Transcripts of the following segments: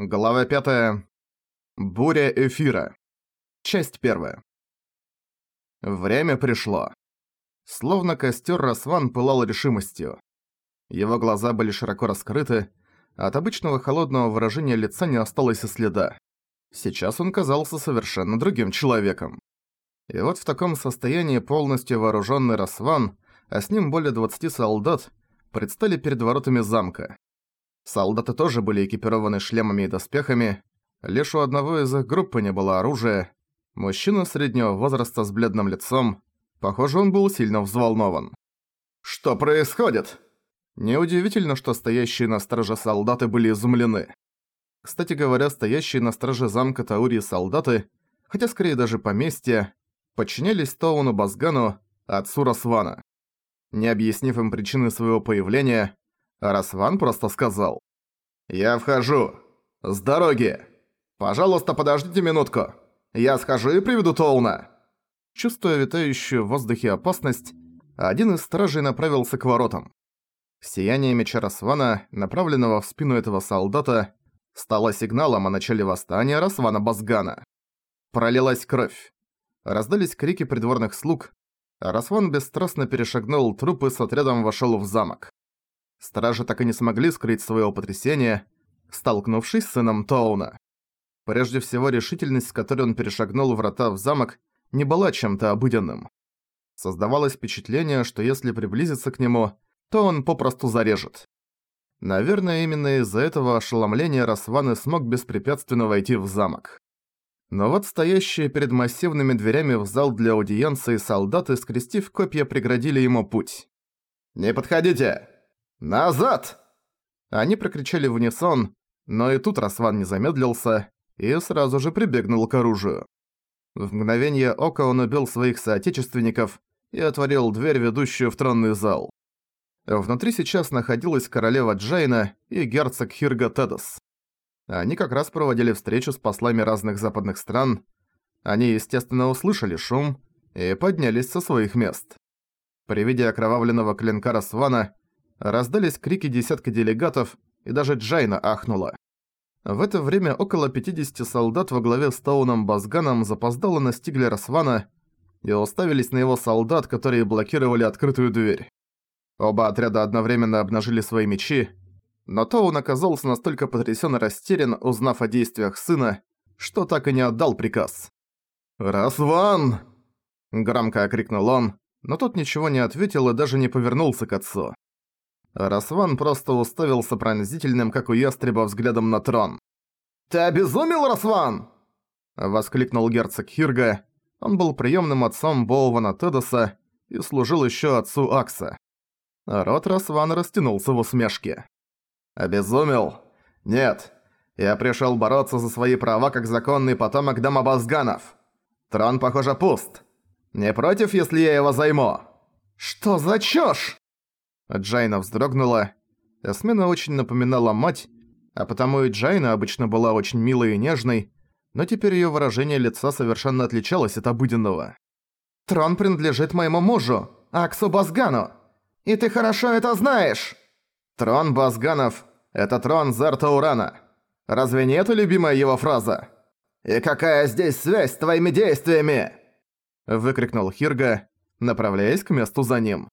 Глава 5. Буря эфира. Часть 1. Время пришло. Словно костер Расван пылал решимостью. Его глаза были широко раскрыты, от обычного холодного выражения лица не осталось и следа. Сейчас он казался совершенно другим человеком. И вот в таком состоянии полностью вооруженный Расван, а с ним более 20 солдат, предстали перед воротами замка. Солдаты тоже были экипированы шлемами и доспехами, лишь у одного из их группы не было оружия. Мужчина среднего возраста с бледным лицом. Похоже, он был сильно взволнован. «Что происходит?» Неудивительно, что стоящие на страже солдаты были изумлены. Кстати говоря, стоящие на страже замка Таурии солдаты, хотя скорее даже поместья, подчинялись Тоуну Базгану, отцу Расвана. Не объяснив им причины своего появления, Расван просто сказал. «Я вхожу. С дороги. Пожалуйста, подождите минутку. Я схожу и приведу Тоуна». Чувствуя витающую в воздухе опасность, один из стражей направился к воротам. Сияние меча Расвана, направленного в спину этого солдата, стало сигналом о начале восстания Расвана Базгана. Пролилась кровь. Раздались крики придворных слуг, Расван бесстрастно перешагнул труп и с отрядом вошел в замок. Стражи так и не смогли скрыть своего потрясения, столкнувшись с сыном Тоуна. Прежде всего, решительность, с которой он перешагнул врата в замок, не была чем-то обыденным. Создавалось впечатление, что если приблизиться к нему, то он попросту зарежет. Наверное, именно из-за этого ошеломления Расван и смог беспрепятственно войти в замок. Но вот стоящие перед массивными дверями в зал для аудиенции солдаты, скрестив копья, преградили ему путь. «Не подходите!» «Назад!» Они прокричали в унисон, но и тут Расван не замедлился и сразу же прибегнул к оружию. В мгновение ока он убил своих соотечественников и отворил дверь, ведущую в тронный зал. Внутри сейчас находилась королева Джайна и герцог Хирга Тедос. Они как раз проводили встречу с послами разных западных стран. Они, естественно, услышали шум и поднялись со своих мест. При виде окровавленного клинка Расвана Раздались крики десятка делегатов, и даже Джайна ахнула. В это время около 50 солдат во главе с Тауном Базганом запоздало настигли Расвана и уставились на его солдат, которые блокировали открытую дверь. Оба отряда одновременно обнажили свои мечи, но Таун оказался настолько потрясен и растерян, узнав о действиях сына, что так и не отдал приказ. «Расван!» – громко окрикнул он, но тот ничего не ответил и даже не повернулся к отцу. Расван просто уставился пронзительным, как у ястреба, взглядом на трон. «Ты обезумел, Расван?» Воскликнул герцог Хирга. Он был приемным отцом Боувана Тедоса и служил еще отцу Акса. Рот Расвана растянулся в усмешке. «Обезумел? Нет. Я пришел бороться за свои права как законный потомок дома Базганов. Трон, похоже, пуст. Не против, если я его займу?» «Что за чушь?» Джайна вздрогнула. Эсмина очень напоминала мать, а потому и Джайна обычно была очень милой и нежной, но теперь её выражение лица совершенно отличалось от обыденного. «Трон принадлежит моему мужу, Аксу Базгану, и ты хорошо это знаешь!» «Трон Базганов — это трон Зерта Урана. Разве не это любимая его фраза?» «И какая здесь связь с твоими действиями?» Выкрикнул Хирга, направляясь к месту за ним.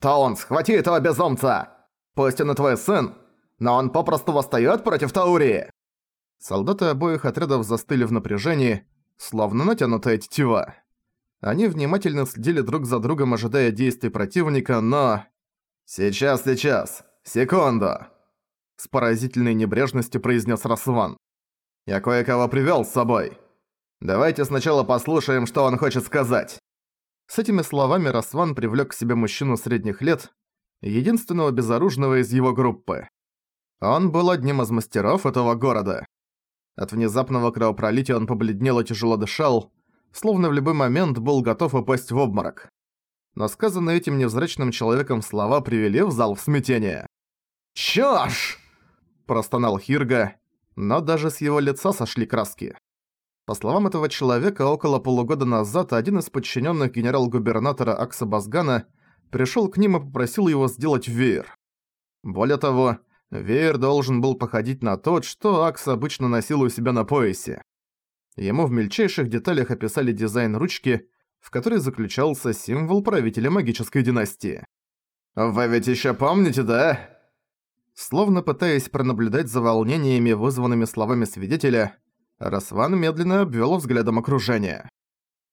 «Таун, схвати этого безумца! Пусть он и твой сын, но он попросту восстаёт против Таурии!» Солдаты обоих отрядов застыли в напряжении, словно натянутая тетива. Они внимательно следили друг за другом, ожидая действий противника, но... «Сейчас, сейчас! Секунду!» С поразительной небрежностью произнес Расван. «Я кое-кого привёл с собой. Давайте сначала послушаем, что он хочет сказать». С этими словами Расван привлёк к себе мужчину средних лет, единственного безоружного из его группы. Он был одним из мастеров этого города. От внезапного кровопролития он побледнел и тяжело дышал, словно в любой момент был готов упасть в обморок. Но сказанные этим невзрачным человеком слова привели в зал в смятение. «Чёрт!» – простонал Хирга, но даже с его лица сошли краски. По словам этого человека, около полугода назад один из подчиненных генерал-губернатора Акса Базгана пришел к ним и попросил его сделать веер. Более того, Веер должен был походить на тот, что Акс обычно носил у себя на поясе. Ему в мельчайших деталях описали дизайн ручки, в которой заключался символ правителя магической династии. «Вы ведь ещё помните, да?» Словно пытаясь пронаблюдать за волнениями, вызванными словами свидетеля, Расван медленно обвёл взглядом окружение.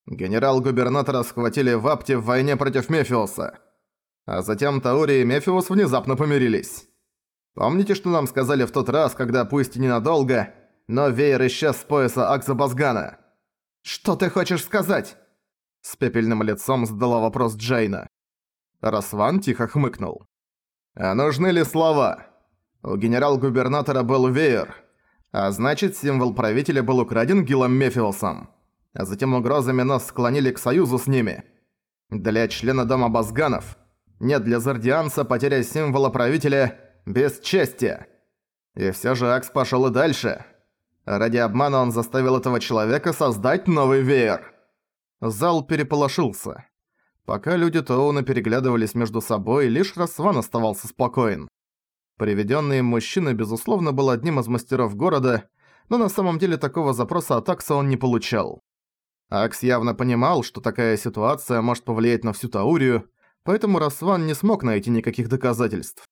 Генерал-губернатора схватили в Апте в войне против Мефиуса. А затем Таури и Мефиус внезапно помирились. Помните, что нам сказали в тот раз, когда, пусть и ненадолго, но веер исчез с пояса Акса Базгана? «Что ты хочешь сказать?» С пепельным лицом задала вопрос Джейна. Расван тихо хмыкнул. «А нужны ли слова? У генерал-губернатора был веер, а значит, символ правителя был украден Гилом Мефиусом а затем угрозами нас склонили к союзу с ними. Для члена Дома Базганов, нет для Зардианца потеря символа правителя – бесчестие. И всё же Акс пошёл и дальше. Ради обмана он заставил этого человека создать новый веер. Зал переполошился. Пока люди Тоуна переглядывались между собой, лишь Расван оставался спокоен. Приведённый им мужчина, безусловно, был одним из мастеров города, но на самом деле такого запроса от Акса он не получал. Акс явно понимал, что такая ситуация может повлиять на всю Таурию, поэтому Расван не смог найти никаких доказательств.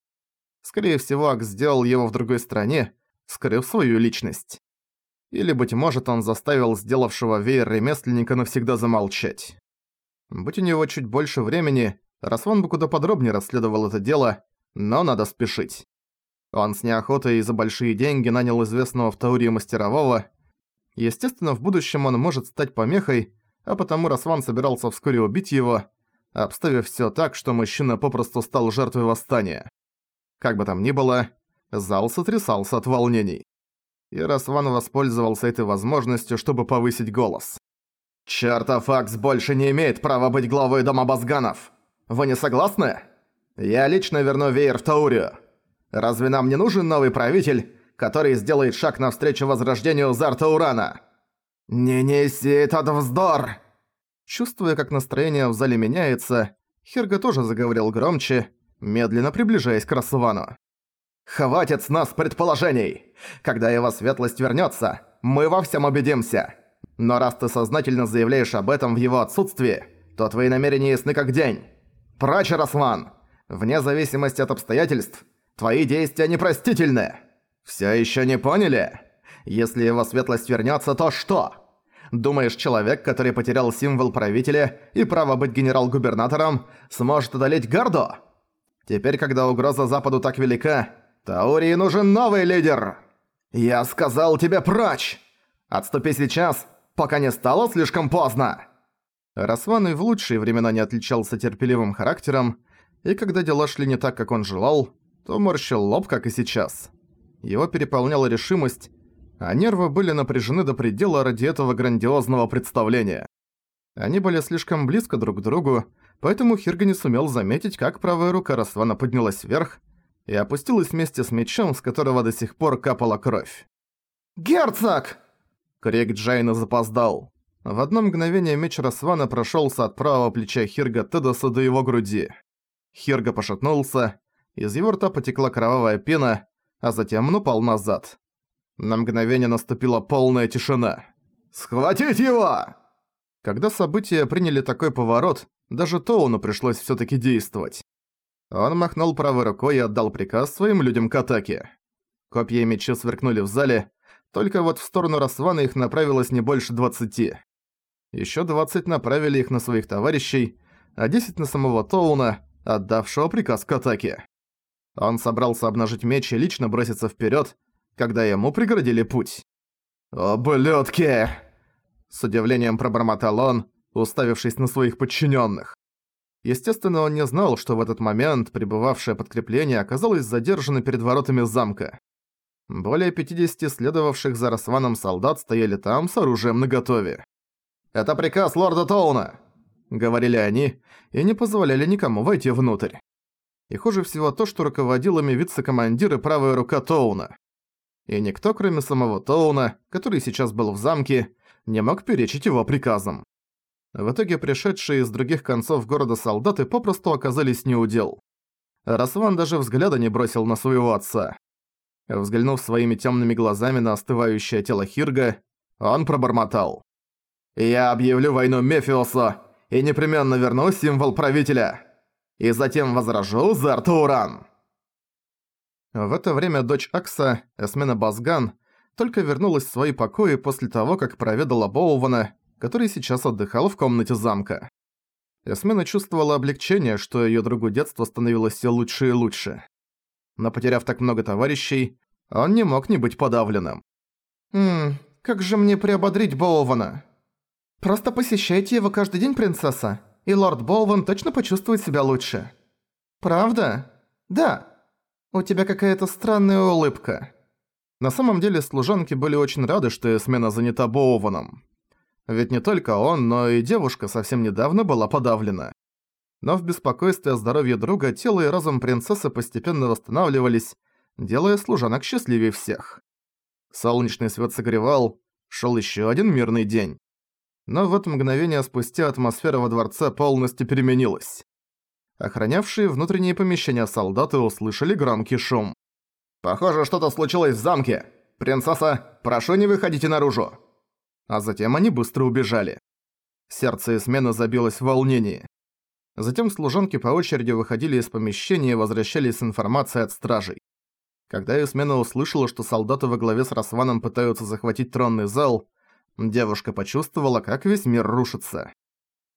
Скорее всего, Акс сделал его в другой стране, скрыв свою личность. Или, быть может, он заставил сделавшего веер ремесленника навсегда замолчать. Будь у него чуть больше времени, Расван бы куда подробнее расследовал это дело, но надо спешить. Он с неохотой и за большие деньги нанял известного в Таурии мастерового, Естественно, в будущем он может стать помехой, а потому Расван собирался вскоре убить его, обставив всё так, что мужчина попросту стал жертвой восстания. Как бы там ни было, зал сотрясался от волнений. И Расван воспользовался этой возможностью, чтобы повысить голос. «Чёртов Акс больше не имеет права быть главой Дома Базганов! Вы не согласны? Я лично верну веер в Таурию. Разве нам не нужен новый правитель, который сделает шаг навстречу возрождению Зарта Урана. «Не неси этот вздор!» Чувствуя, как настроение в зале меняется, Херга тоже заговорил громче, медленно приближаясь к Расувану. «Хватит с нас предположений! Когда его светлость вернётся, мы во всем убедимся! Но раз ты сознательно заявляешь об этом в его отсутствии, то твои намерения ясны как день! Прочь, Расван! Вне зависимости от обстоятельств, твои действия непростительны!» «Всё ещё не поняли? Если его светлость вернётся, то что? Думаешь, человек, который потерял символ правителя и право быть генерал-губернатором, сможет одолеть Гарду? Теперь, когда угроза Западу так велика, Таурии нужен новый лидер! Я сказал тебе прочь! Отступи сейчас, пока не стало слишком поздно!» Расван и в лучшие времена не отличался терпеливым характером, и когда дела шли не так, как он желал, то морщил лоб, как и сейчас его переполняла решимость, а нервы были напряжены до предела ради этого грандиозного представления. Они были слишком близко друг к другу, поэтому Хирга не сумел заметить, как правая рука Расвана поднялась вверх и опустилась вместе с мечом, с которого до сих пор капала кровь. «Герцог!» Крик Джайна запоздал. В одно мгновение меч Расвана прошелся от правого плеча Хирга Тедоса до его груди. Хирга пошатнулся, из его рта потекла кровавая пена, а затем он упал назад. На мгновение наступила полная тишина. «Схватить его!» Когда события приняли такой поворот, даже Тоуну пришлось всё-таки действовать. Он махнул правой рукой и отдал приказ своим людям к атаке. Копья и мечи сверкнули в зале, только вот в сторону Расвана их направилось не больше двадцати. Ещё двадцать направили их на своих товарищей, а десять на самого Тоуна, отдавшего приказ к атаке. Он собрался обнажить меч и лично броситься вперед, когда ему преградили путь. «Ублюдки!» С удивлением пробормотал он, уставившись на своих подчиненных. Естественно, он не знал, что в этот момент прибывавшее подкрепление оказалось задержано перед воротами замка. Более 50 следовавших за Расваном солдат стояли там с оружием наготове. «Это приказ лорда Тоуна!» — говорили они, и не позволяли никому войти внутрь. И хуже всего то, что руководил ими вице-командир и правая рука Тоуна. И никто, кроме самого Тоуна, который сейчас был в замке, не мог перечить его приказам. В итоге пришедшие из других концов города солдаты попросту оказались неудел. Расван даже взгляда не бросил на своего отца. Взглянув своими темными глазами на остывающее тело Хирга, он пробормотал. «Я объявлю войну Мефиосу и непременно верну символ правителя. И затем возражу за Артуран». В это время дочь Акса, Эсмена Базган, только вернулась в свои покои после того, как проведала Боувана, который сейчас отдыхал в комнате замка. Эсмена чувствовала облегчение, что её другу детства становилось всё лучше и лучше. Но потеряв так много товарищей, он не мог не быть подавленным. «Ммм, как же мне приободрить Боувана?» «Просто посещайте его каждый день, принцесса, и лорд Боуван точно почувствует себя лучше». «Правда?» «Да», «У тебя какая-то странная улыбка». На самом деле служанки были очень рады, что смена занята Боуваном. Ведь не только он, но и девушка совсем недавно была подавлена. Но в беспокойстве о здоровье друга тело и разум принцессы постепенно восстанавливались, делая служанок счастливее всех. Солнечный свет согревал, шел еще один мирный день. Но в это мгновение спустя атмосфера во дворце полностью переменилась. Охранявшие внутренние помещения солдаты услышали громкий шум. «Похоже, что-то случилось в замке! Принцесса, прошу не выходите наружу!» А затем они быстро убежали. Сердце Эсмена забилось в волнении. Затем служанки по очереди выходили из помещения и возвращались с информацией от стражей. Когда Эсмена услышала, что солдаты во главе с Расваном пытаются захватить тронный зал, девушка почувствовала, как весь мир рушится.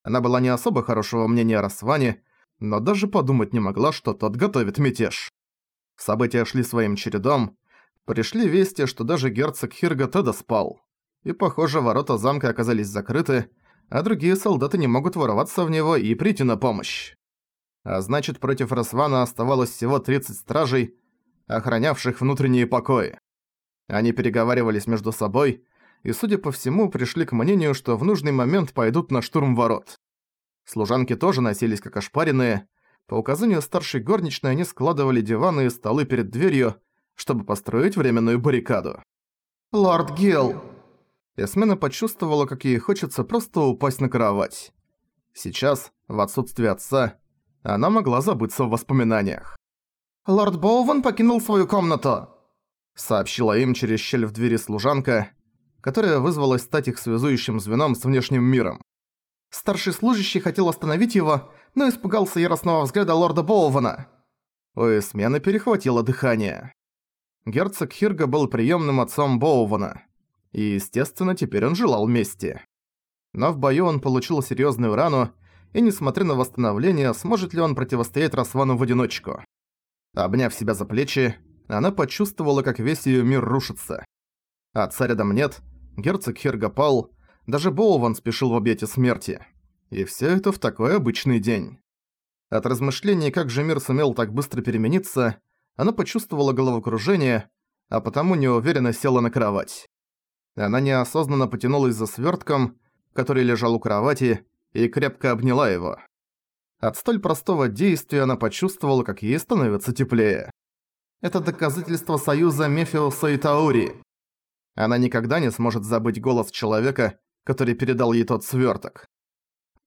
Она была не особо хорошего мнения о Расване, но даже подумать не могла, что тот готовит мятеж. События шли своим чередом. Пришли вести, что даже герцог Хирга Теда спал. И, похоже, ворота замка оказались закрыты, а другие солдаты не могут ворваться в него и прийти на помощь. А значит, против Расвана оставалось всего 30 стражей, охранявших внутренние покои. Они переговаривались между собой и, судя по всему, пришли к мнению, что в нужный момент пойдут на штурм ворот. Служанки тоже носились как ошпаренные. По указанию старшей горничной они складывали диваны и столы перед дверью, чтобы построить временную баррикаду. «Лорд Гилл!» Эсмена почувствовала, как ей хочется просто упасть на кровать. Сейчас, в отсутствие отца, она могла забыться в воспоминаниях. «Лорд Боуван покинул свою комнату!» сообщила им через щель в двери служанка, которая вызвалась стать их связующим звеном с внешним миром. Старший служащий хотел остановить его, но испугался яростного взгляда лорда Боувана. У Эсмены перехватило дыхание. Герцог Хирга был приемным отцом Боувана. И, естественно, теперь он желал мести. Но в бою он получил серьезную рану, и несмотря на восстановление, сможет ли он противостоять Расвану в одиночку. Обняв себя за плечи, она почувствовала, как весь ее мир рушится. Отца рядом нет, герцог Хирга пал, даже Боуван спешил в объятия смерти. И все это в такой обычный день. От размышлений, как же мир сумел так быстро перемениться, она почувствовала головокружение, а потому неуверенно села на кровать. Она неосознанно потянулась за свертком, который лежал у кровати, и крепко обняла его. От столь простого действия она почувствовала, как ей становится теплее. Это доказательство союза Мефиуса и Таури. Она никогда не сможет забыть голос человека, который передал ей тот свёрток.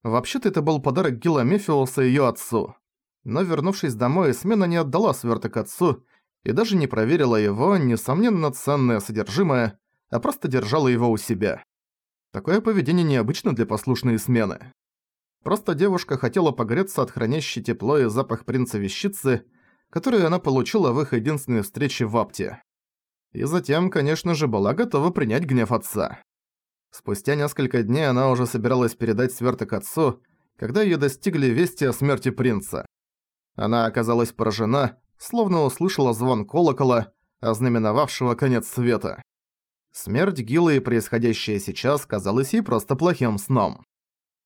Вообще-то это был подарок Гила Мефиуса её отцу. Но вернувшись домой, смена не отдала свёрток отцу и даже не проверила его, несомненно, ценное содержимое, а просто держала его у себя. Такое поведение необычно для послушной смены. Просто девушка хотела погреться от хранящей тепло и запах принца-вещицы, которую она получила в их единственной встрече в Апте. И затем, конечно же, была готова принять гнев отца. Спустя несколько дней она уже собиралась передать сверток отцу, когда её достигли вести о смерти принца. Она оказалась поражена, словно услышала звон колокола, ознаменовавшего конец света. Смерть Гилы и происходящее сейчас казалось ей просто плохим сном.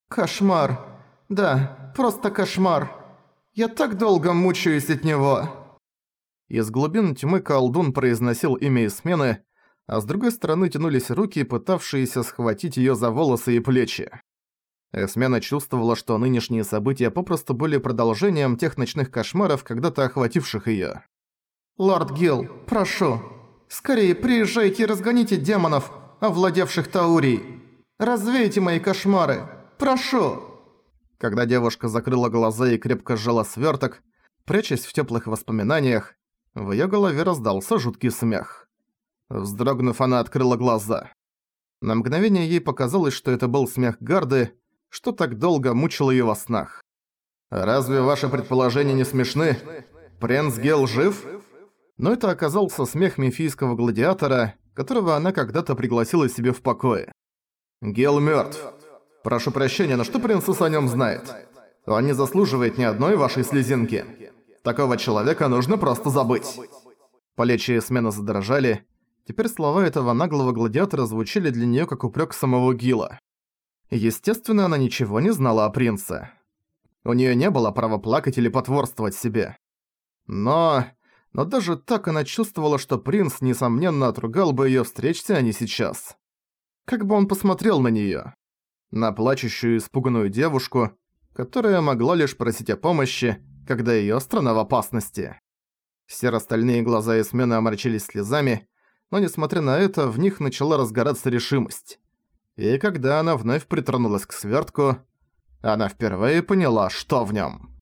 «Кошмар. Да, просто кошмар. Я так долго мучаюсь от него». Из глубин тьмы колдун произносил имя Исмены, а с другой стороны тянулись руки, пытавшиеся схватить её за волосы и плечи. Эсмена чувствовала, что нынешние события попросту были продолжением тех ночных кошмаров, когда-то охвативших её. «Лорд Гилл, прошу, скорее приезжайте и разгоните демонов, овладевших Таурий. Развейте мои кошмары, прошу!» Когда девушка закрыла глаза и крепко сжала свёрток, прячась в тёплых воспоминаниях, В её голове раздался жуткий смех. Вздрогнув, она открыла глаза. На мгновение ей показалось, что это был смех Гарды, что так долго мучил её во снах. «Разве ваши предположения не смешны? Принц Гел жив?» Но это оказался смех мифийского гладиатора, которого она когда-то пригласила себе в покое. «Гел мёртв. Прошу прощения, но что принцесса о нём знает? Он не заслуживает ни одной вашей слезинки. Такого человека нужно просто забыть». Плечи смена задрожали. Теперь слова этого наглого гладиатора звучали для неё как упрёк самого Гила. Естественно, она ничего не знала о принце. У неё не было права плакать или потворствовать себе. Но но даже так она чувствовала, что принц, несомненно, отругал бы её встречься, а не сейчас. Как бы он посмотрел на неё? На плачущую испуганную девушку, которая могла лишь просить о помощи, когда её страна в опасности. Серо-стальные глаза Эсмены омрачились слезами, но несмотря на это, в них начала разгораться решимость. И когда она вновь притронулась к свёртку, она впервые поняла, что в нём.